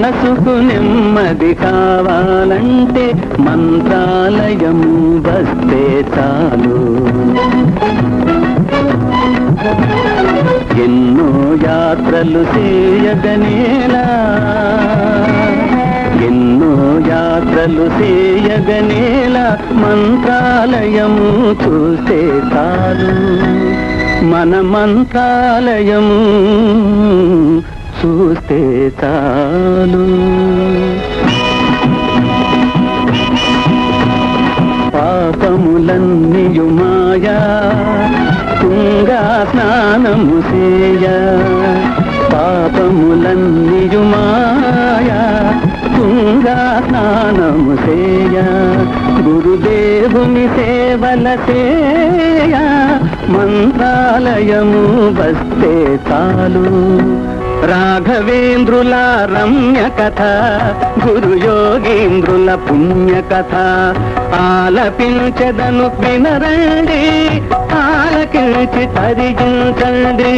మనసుకు నెమ్మది కావాలంటే మంత్రాలయం వస్తే చాలు. ఎన్నో యాత్రలు చేయగనేలా. ఎన్నో యాత్రలు చేయగనేలా. మంత్రాలయం చూస్తే చాలు. మన మంత్రాలయం చూస్తే చాలు. పాపములన్నీయు మాయా తుంగా స్నానము చేయ. పాపములన్నీయు మాయా తుంగా స్నానము చేయ. గురుదేవుని సేవల చేయ మంత్రాలయము వస్తే చాలు. రాఘవేంద్రుల రమ్య కథ గురు యోగేంద్రుల పుణ్య కథ. ఆలపించదను వినరండి ఆలకించి తరిగించండి.